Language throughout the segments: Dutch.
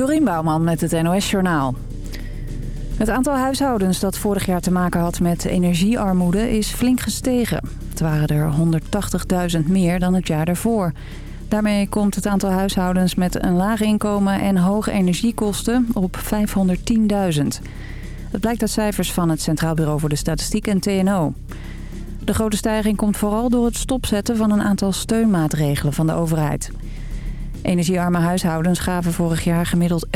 Dorien Bouwman met het NOS Journaal. Het aantal huishoudens dat vorig jaar te maken had met energiearmoede is flink gestegen. Het waren er 180.000 meer dan het jaar daarvoor. Daarmee komt het aantal huishoudens met een laag inkomen en hoge energiekosten op 510.000. Dat blijkt uit cijfers van het Centraal Bureau voor de Statistiek en TNO. De grote stijging komt vooral door het stopzetten van een aantal steunmaatregelen van de overheid. Energiearme huishoudens gaven vorig jaar gemiddeld 11,5%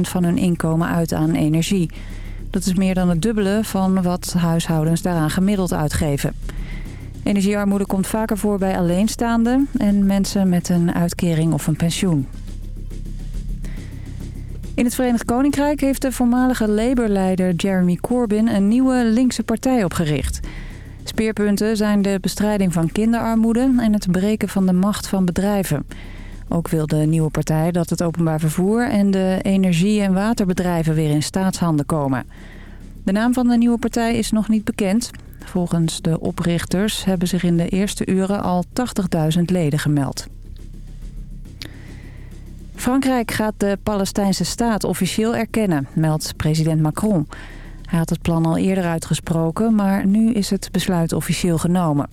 van hun inkomen uit aan energie. Dat is meer dan het dubbele van wat huishoudens daaraan gemiddeld uitgeven. Energiearmoede komt vaker voor bij alleenstaanden en mensen met een uitkering of een pensioen. In het Verenigd Koninkrijk heeft de voormalige Labour-leider Jeremy Corbyn een nieuwe linkse partij opgericht. Speerpunten zijn de bestrijding van kinderarmoede en het breken van de macht van bedrijven. Ook wil de nieuwe partij dat het openbaar vervoer en de energie- en waterbedrijven weer in staatshanden komen. De naam van de nieuwe partij is nog niet bekend. Volgens de oprichters hebben zich in de eerste uren al 80.000 leden gemeld. Frankrijk gaat de Palestijnse staat officieel erkennen, meldt president Macron. Hij had het plan al eerder uitgesproken, maar nu is het besluit officieel genomen.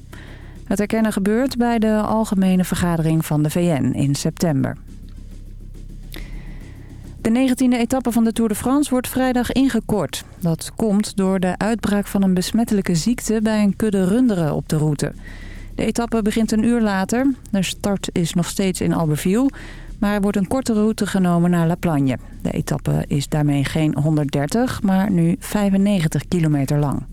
Het erkennen gebeurt bij de Algemene Vergadering van de VN in september. De 19e etappe van de Tour de France wordt vrijdag ingekort. Dat komt door de uitbraak van een besmettelijke ziekte bij een kudde runderen op de route. De etappe begint een uur later. De start is nog steeds in Albertville, maar er wordt een korte route genomen naar La Plagne. De etappe is daarmee geen 130, maar nu 95 kilometer lang.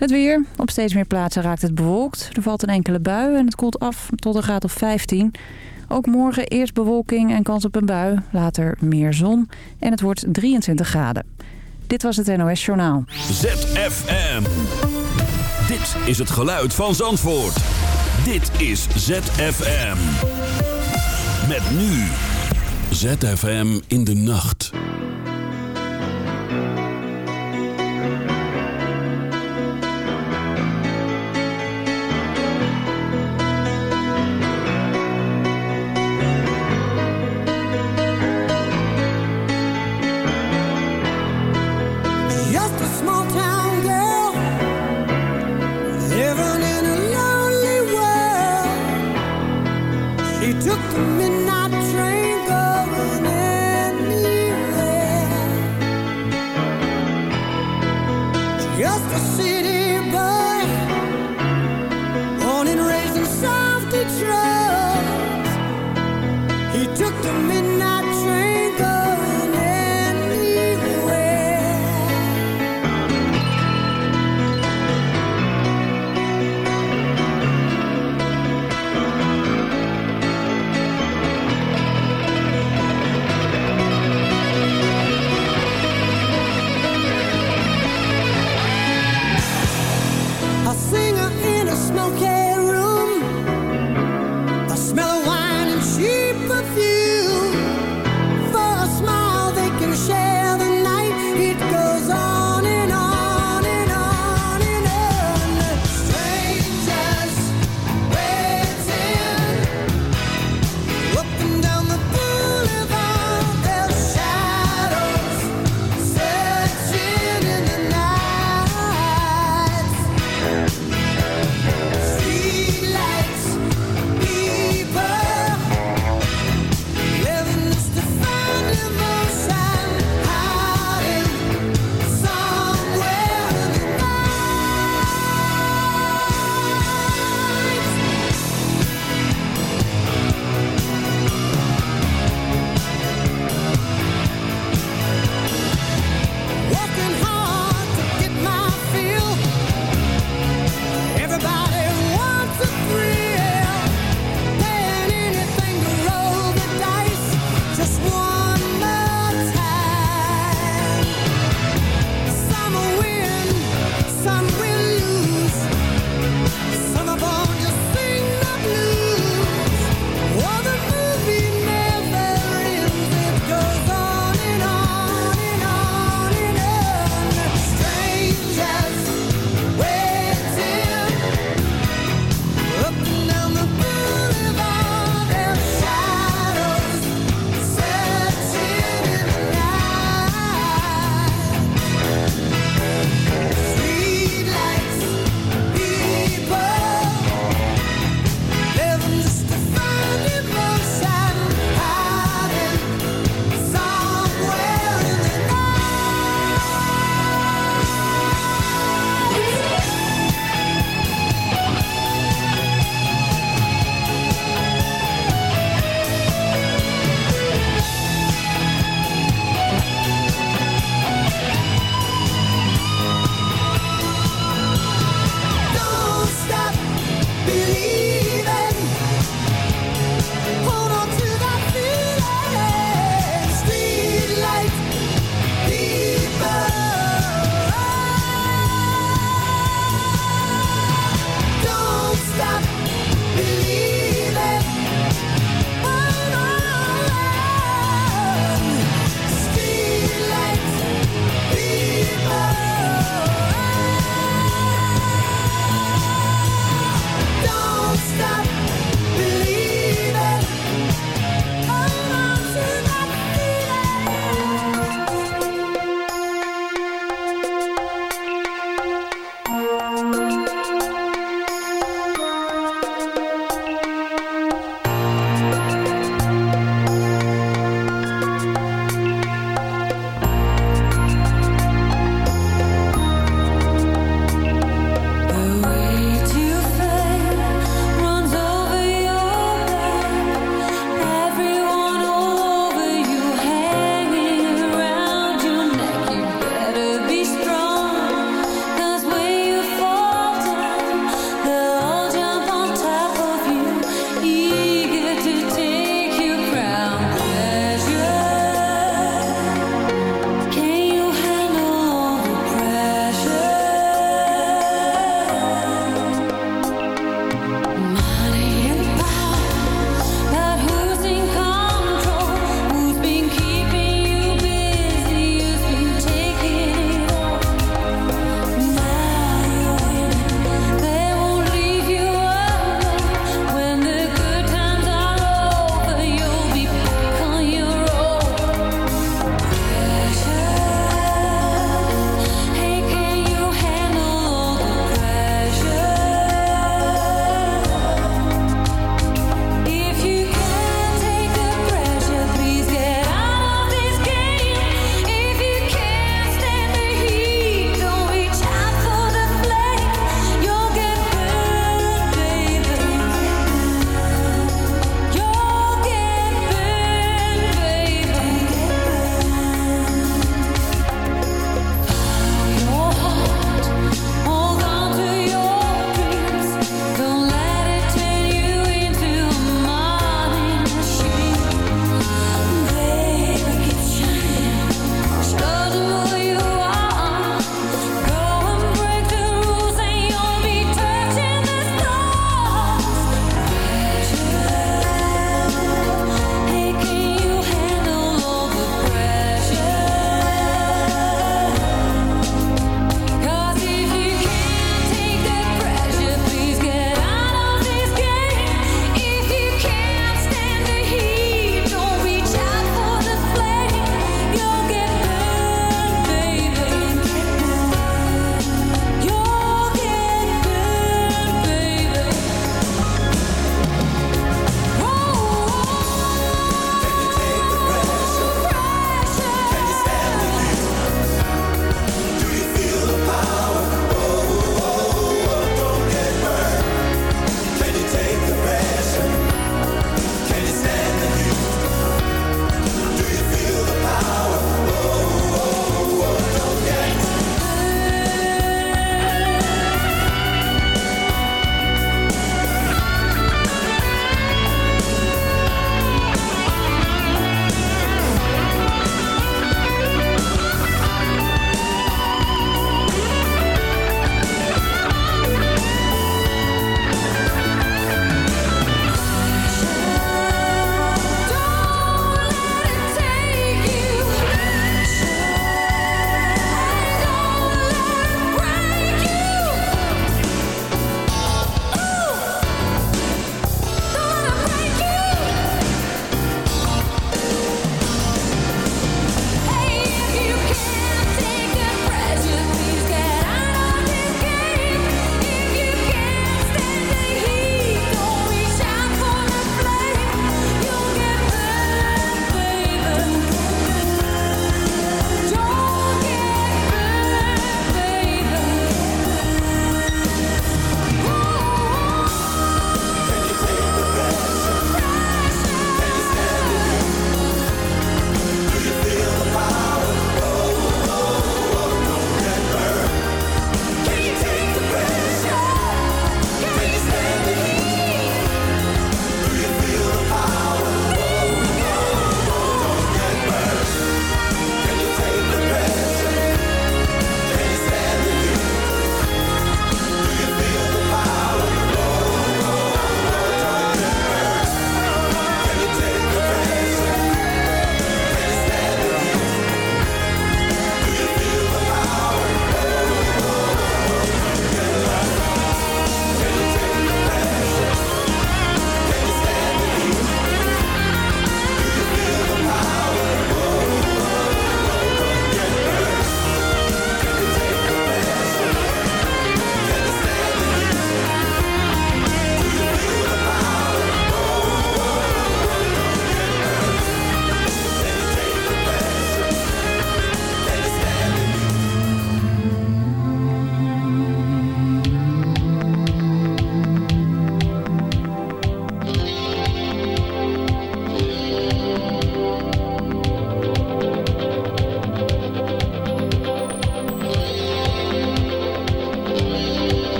Het weer. Op steeds meer plaatsen raakt het bewolkt. Er valt een enkele bui en het koelt af tot een graad of 15. Ook morgen eerst bewolking en kans op een bui. Later meer zon en het wordt 23 graden. Dit was het NOS Journaal. ZFM. Dit is het geluid van Zandvoort. Dit is ZFM. Met nu. ZFM in de nacht.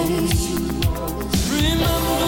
Remember.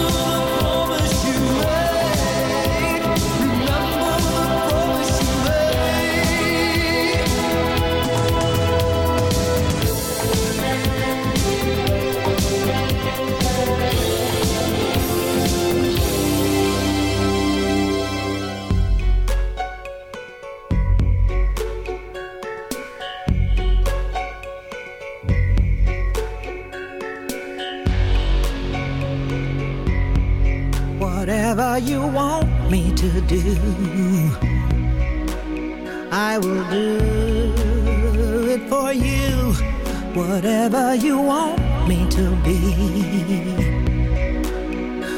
whatever you want me to be.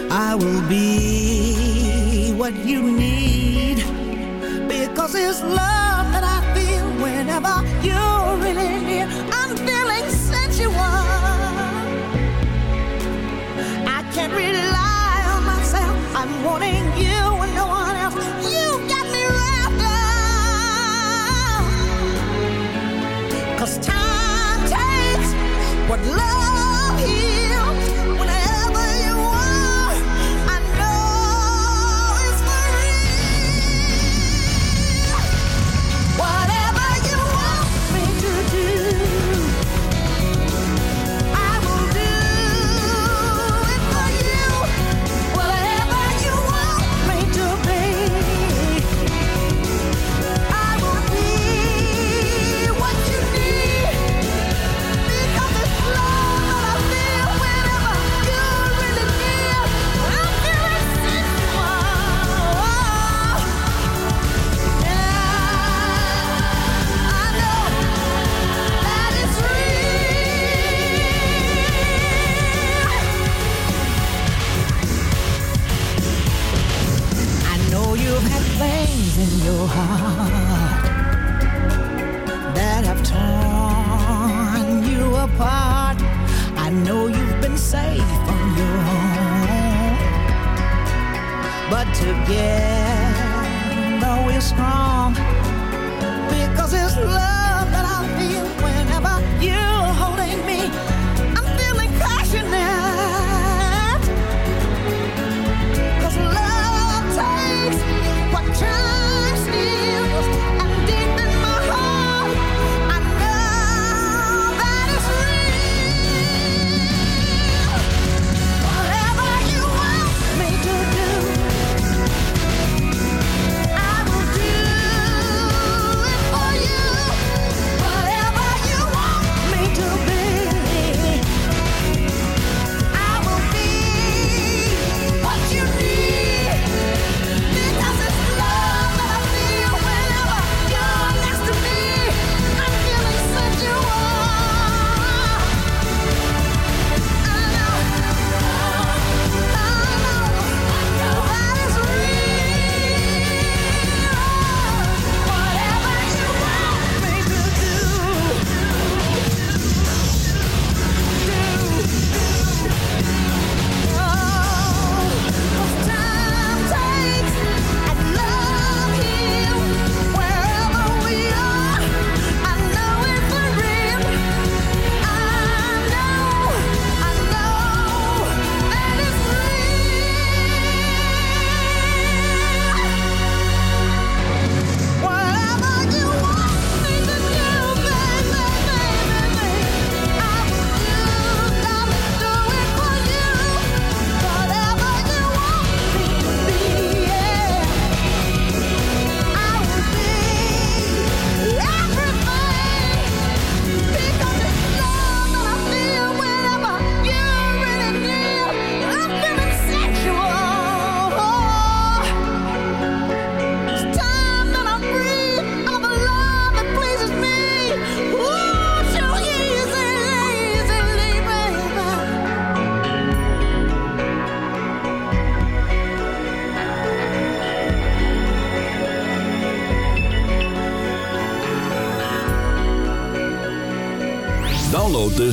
I will be what you need because it's love that I feel whenever you love.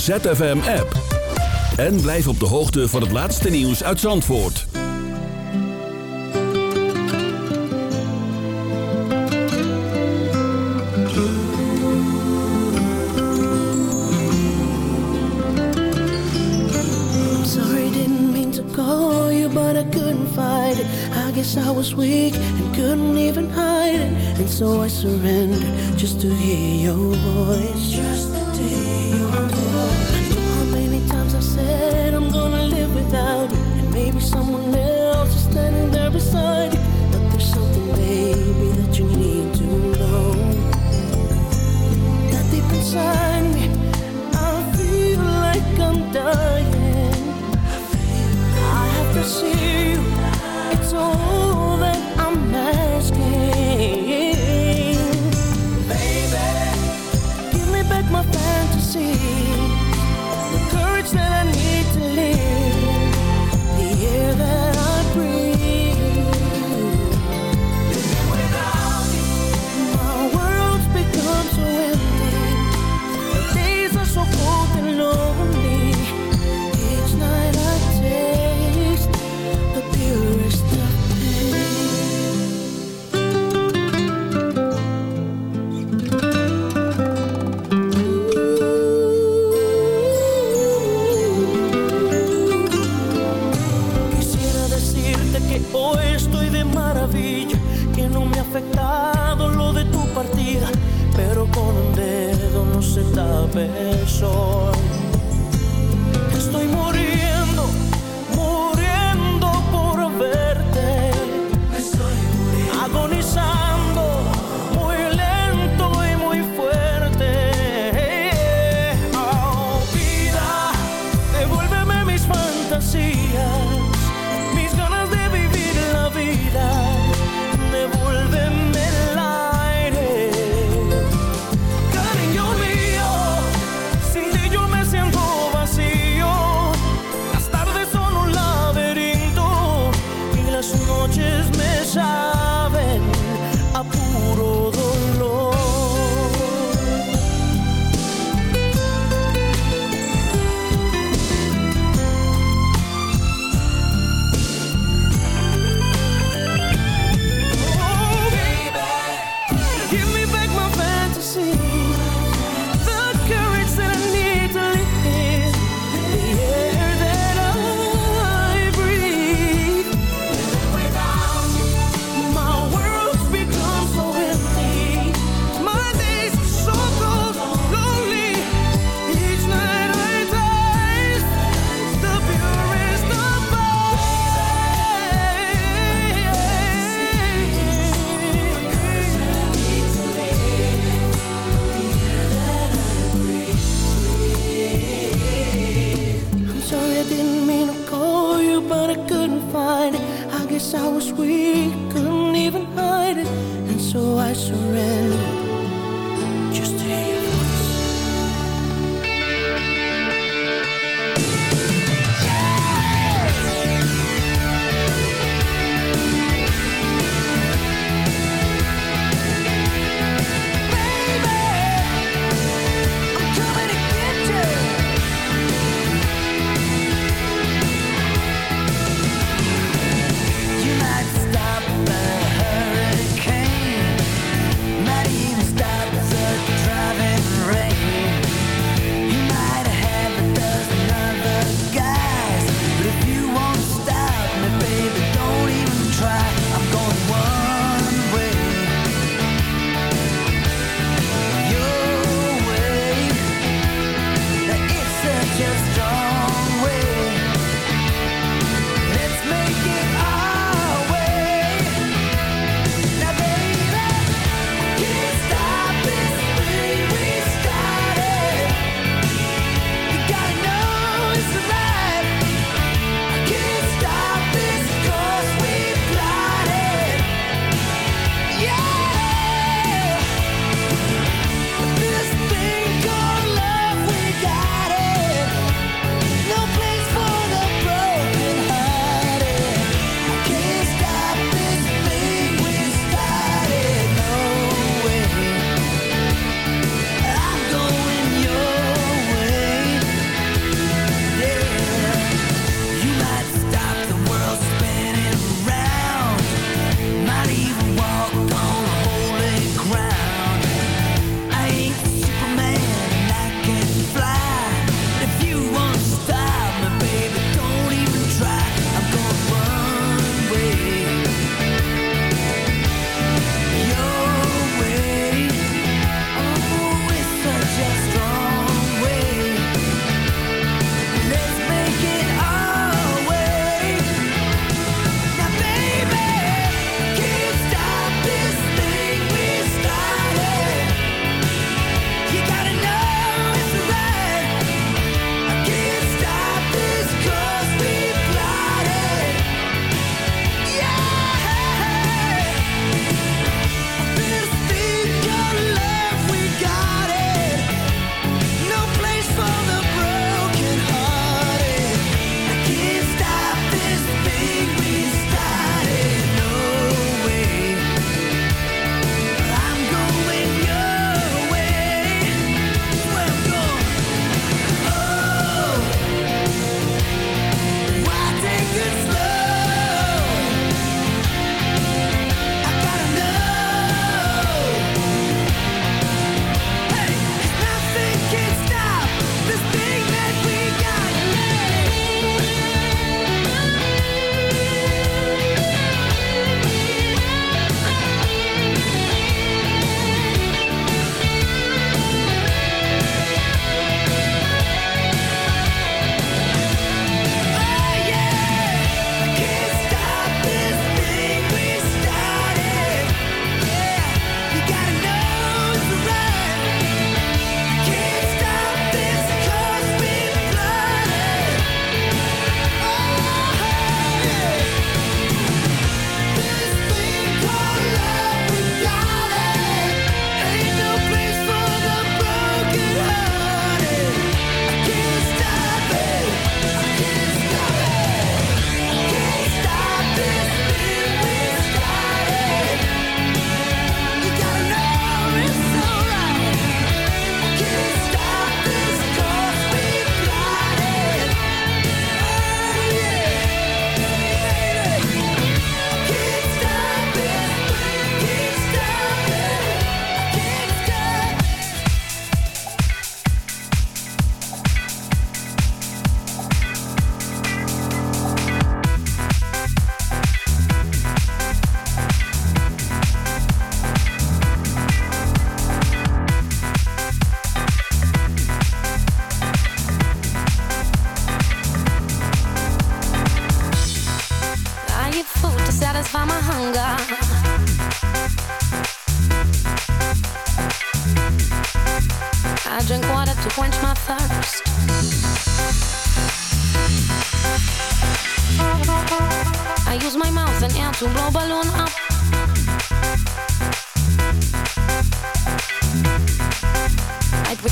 ZFM-app. En blijf op de hoogte van het laatste nieuws uit Zandvoort. Sorry, didn't mean to call you, but I couldn't fight it. I guess I was weak and couldn't even hide it. And so I surrendered just to hear your voice.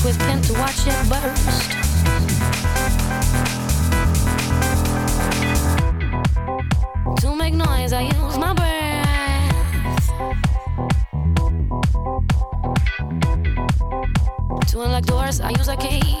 stick with pin to watch it burst. To make noise, I use my breath. To unlock doors, I use a key.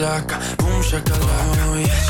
shakalaka, boom shakalaka, oh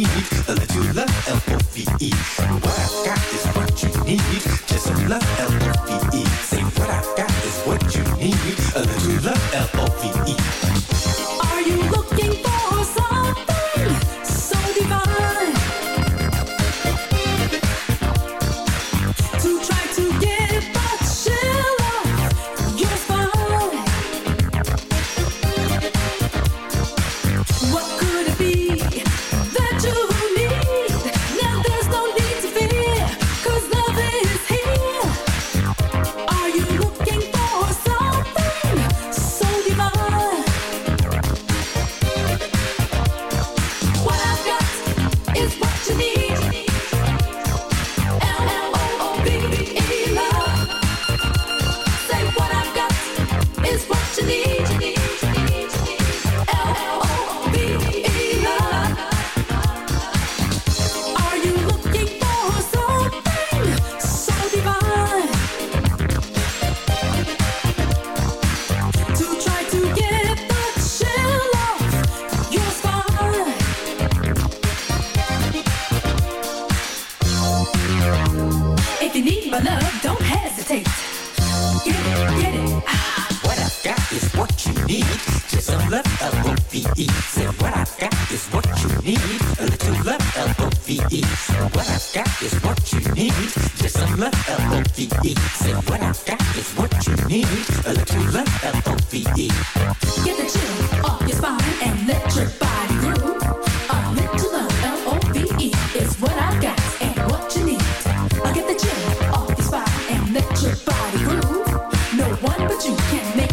need. A little love, L-O-V-E. What I got is what you need. Just a love, L-O-V-E. you can't make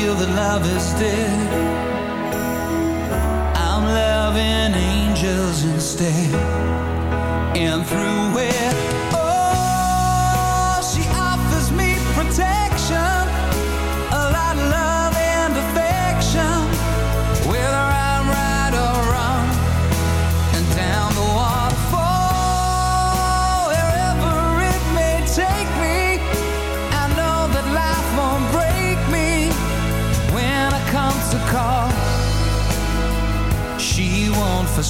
feel that love is dead. I'm loving angels instead.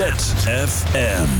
ZFM.